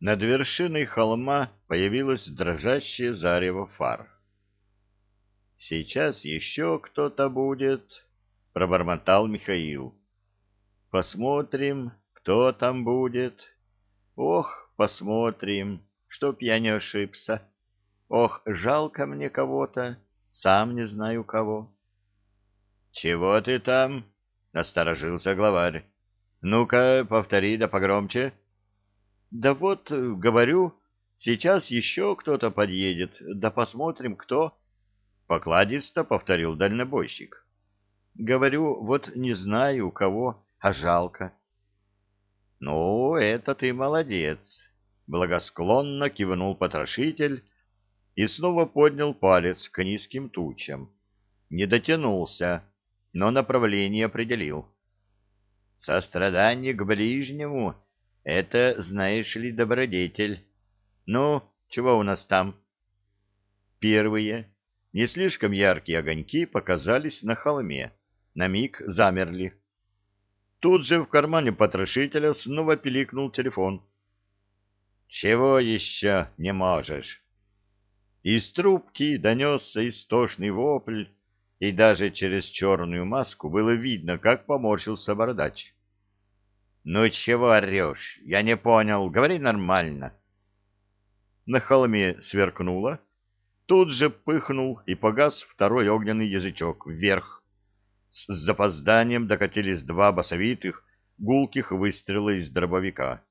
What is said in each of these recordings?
Над вершиной холма появилось дрожащее зарево фар. «Сейчас еще кто-то будет», — пробормотал Михаил. «Посмотрим, кто там будет. Ох, посмотрим, чтоб я не ошибся. Ох, жалко мне кого-то, сам не знаю кого». «Чего ты там?» — насторожился главарь. «Ну-ка, повтори да погромче». Да вот, э, говорю, сейчас еще кто-то подъедет, да посмотрим, кто. Покладисто повторил дальнобойщик. Говорю, вот не знаю, у кого, а жалко. Ну, это ты молодец, благосклонно кивнул потрошитель и снова поднял палец к низким тучам. Не дотянулся, но направление определил. Сострадание к ближнему — это, знаешь ли, добродетель. Ну, чего у нас там? Первые, не слишком яркие огоньки показались на холме. На миг замерли. Тут же в кармане потрошителя снова пиликнул телефон. «Чего еще не можешь?» Из трубки донесся истошный вопль, и даже через черную маску было видно, как поморщился бородач. «Ну чего орешь? Я не понял. Говори нормально». На холме сверкнуло. Тут же пыхнул и погас второй огненный язычок вверх. С запозданием докатились два басовитых, гулких выстрела из дробовика.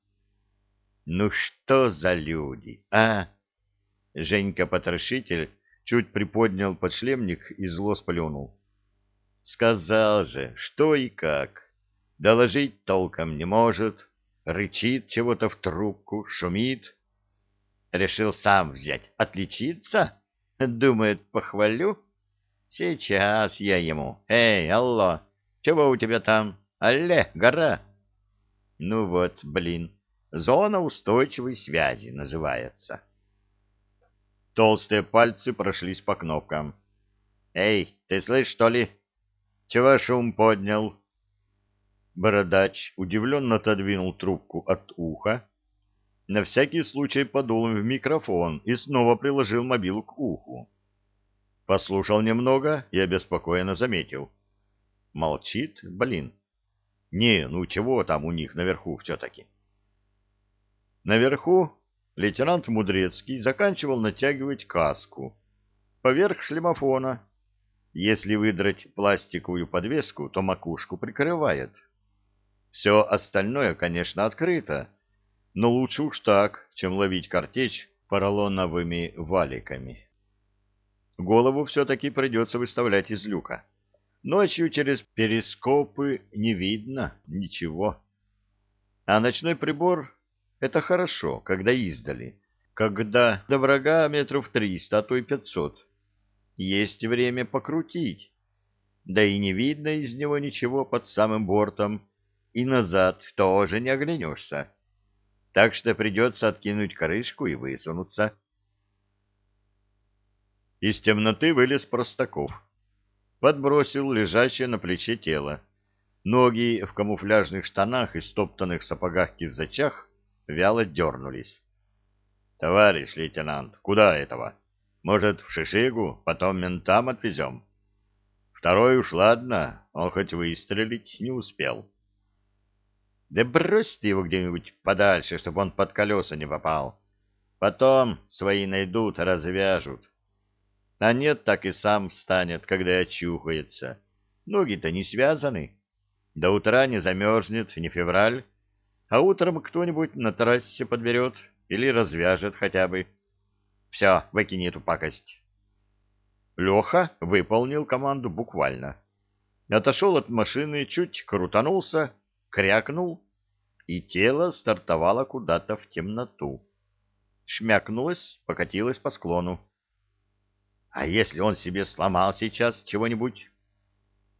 «Ну что за люди, а?» Женька-потрошитель чуть приподнял подшлемник и зло сплюнул. «Сказал же, что и как» доложить толком не может, рычит чего-то в трубку, шумит. Решил сам взять, отличиться? Думает, похвалю? Сейчас я ему. Эй, алло, чего у тебя там? Алле, гора. Ну вот, блин, зона устойчивой связи называется. Толстые пальцы прошлись по кнопкам. Эй, ты слышишь, что ли? Чего шум поднял? Бородач удивленно отодвинул трубку от уха, на всякий случай подул в микрофон и снова приложил мобилу к уху. Послушал немного и обеспокоенно заметил. Молчит, блин. Не, ну чего там у них наверху все-таки? Наверху лейтенант Мудрецкий заканчивал натягивать каску. Поверх шлемофона. Если выдрать пластиковую подвеску, то макушку прикрывает. Все остальное, конечно, открыто, но лучше уж так, чем ловить картечь поролоновыми валиками. Голову все-таки придется выставлять из люка. Ночью через перископы не видно ничего. А ночной прибор — это хорошо, когда издали, когда до врага метров триста, а то и пятьсот. Есть время покрутить. Да и не видно из него ничего под самым бортом, и назад тоже не оглянешься. Так что придется откинуть крышку и высунуться. Из темноты вылез Простаков. Подбросил лежащее на плече тело. Ноги в камуфляжных штанах и стоптанных сапогах-кизачах вяло дернулись. — Товарищ лейтенант, куда этого? Может, в Шишигу, потом ментам отвезем? Второй уж ладно, он хоть выстрелить не успел. — да бросьте его где-нибудь подальше, чтобы он под колеса не попал. Потом свои найдут, развяжут. А нет, так и сам встанет, когда очухается. Ноги-то не связаны. До утра не замерзнет, не февраль. А утром кто-нибудь на трассе подберет или развяжет хотя бы. Все, выкини эту пакость. Леха выполнил команду буквально. Отошел от машины, чуть крутанулся, крякнул, и тело стартовало куда-то в темноту. Шмякнулось, покатилось по склону. А если он себе сломал сейчас чего-нибудь?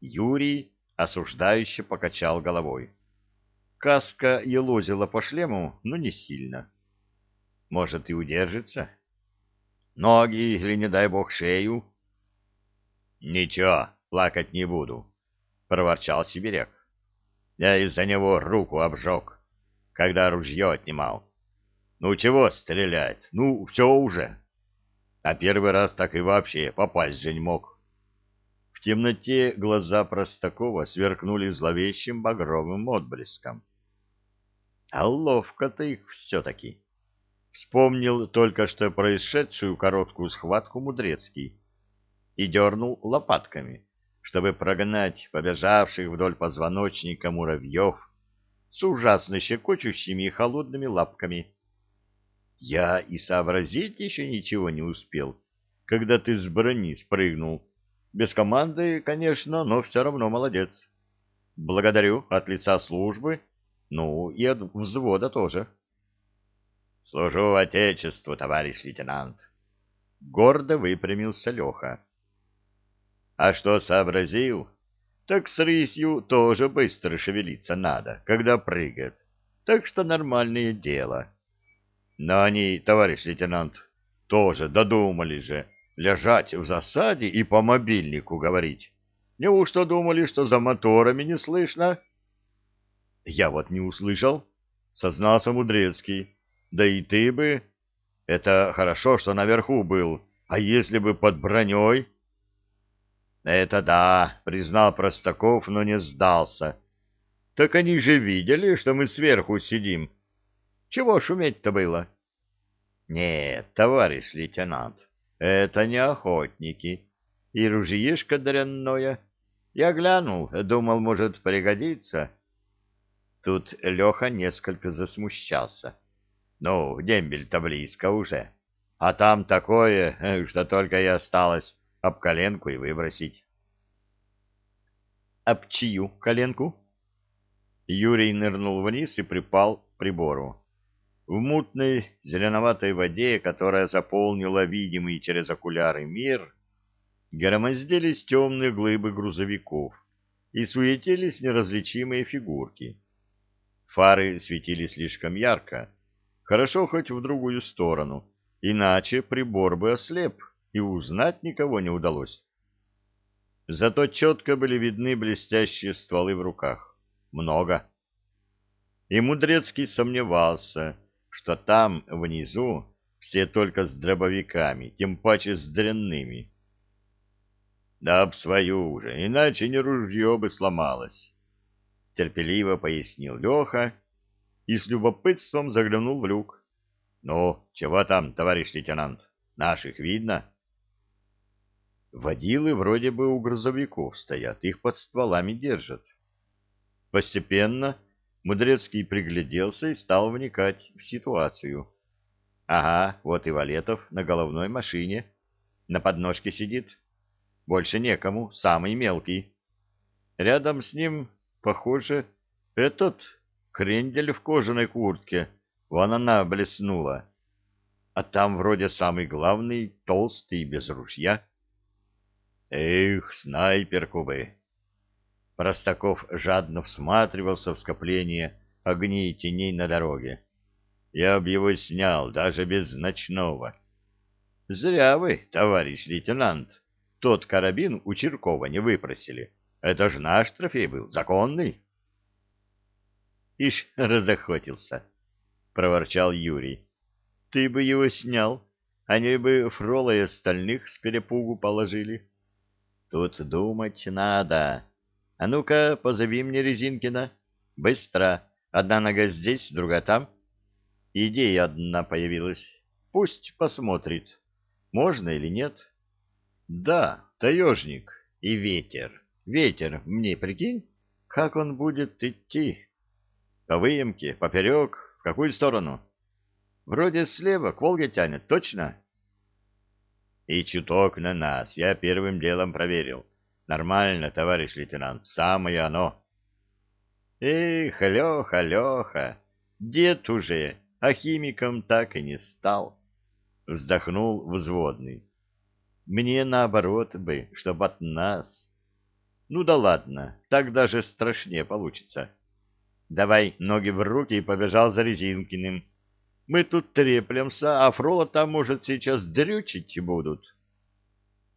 Юрий осуждающе покачал головой. Каска елозила по шлему, но не сильно. Может, и удержится? Ноги или, не дай бог, шею? — Ничего, плакать не буду, — проворчал сибиряк. Я из-за него руку обжег, когда ружье отнимал. Ну, чего стрелять? Ну, все уже. А первый раз так и вообще попасть же не мог. В темноте глаза Простакова сверкнули зловещим багровым отблеском. А ловко-то их все-таки. Вспомнил только что происшедшую короткую схватку Мудрецкий и дернул лопатками, чтобы прогнать побежавших вдоль позвоночника муравьев с ужасно щекочущими и холодными лапками. Я и сообразить еще ничего не успел, когда ты с брони спрыгнул. Без команды, конечно, но все равно молодец. Благодарю от лица службы, ну и от взвода тоже. Служу Отечеству, товарищ лейтенант. Гордо выпрямился Леха. А что сообразил? Так с рысью тоже быстро шевелиться надо, когда прыгает. Так что нормальное дело. Но они, товарищ лейтенант, тоже додумали же лежать в засаде и по мобильнику говорить. Неужто думали, что за моторами не слышно? Я вот не услышал, сознался Мудрецкий. Да и ты бы. Это хорошо, что наверху был. А если бы под броней? Это да, признал Простаков, но не сдался. Так они же видели, что мы сверху сидим. Чего шуметь-то было? Нет, товарищ лейтенант, это не охотники. И ружьишко дрянное. Я глянул, думал, может пригодиться. Тут Леха несколько засмущался. Ну, дембель-то близко уже. А там такое, что только и осталось об коленку и выбросить. Об чью коленку? Юрий нырнул вниз и припал к прибору. В мутной зеленоватой воде, которая заполнила видимый через окуляры мир, громоздились темные глыбы грузовиков и суетились неразличимые фигурки. Фары светили слишком ярко, хорошо хоть в другую сторону, иначе прибор бы ослеп, и узнать никого не удалось. Зато четко были видны блестящие стволы в руках. Много. И Мудрецкий сомневался, что там, внизу, все только с дробовиками, тем паче с дрянными. Да об свою уже, иначе не ружье бы сломалось. Терпеливо пояснил Леха и с любопытством заглянул в люк. — Ну, чего там, товарищ лейтенант? Наших видно? Водилы вроде бы у грузовиков стоят, их под стволами держат. Постепенно Мудрецкий пригляделся и стал вникать в ситуацию. Ага, вот и Валетов на головной машине. На подножке сидит. Больше некому, самый мелкий. Рядом с ним, похоже, этот крендель в кожаной куртке. Вон она блеснула. А там вроде самый главный, толстый, без ружья. Эх, снайперку бы! Простаков жадно всматривался в скопление огней и теней на дороге. Я б его снял, даже без ночного. Зря вы, товарищ лейтенант, тот карабин у Черкова не выпросили. Это ж наш трофей был, законный. Ишь, разохотился, — проворчал Юрий. Ты бы его снял, они бы Фрола и остальных с перепугу положили. Тут думать надо. А ну-ка, позови мне Резинкина. Быстро. Одна нога здесь, другая там. Идея одна появилась. Пусть посмотрит, можно или нет. Да, таежник и ветер. Ветер, мне прикинь, как он будет идти. По выемке, поперек, в какую сторону? Вроде слева, к Волге тянет, точно? И чуток на нас я первым делом проверил. Нормально, товарищ лейтенант, самое оно. Эх, Леха, Леха, дед уже, а химиком так и не стал. Вздохнул взводный. Мне наоборот бы, чтоб от нас. Ну да ладно, так даже страшнее получится. Давай ноги в руки и побежал за Резинкиным. Мы тут треплемся, а Фрола там, может, сейчас дрючить будут.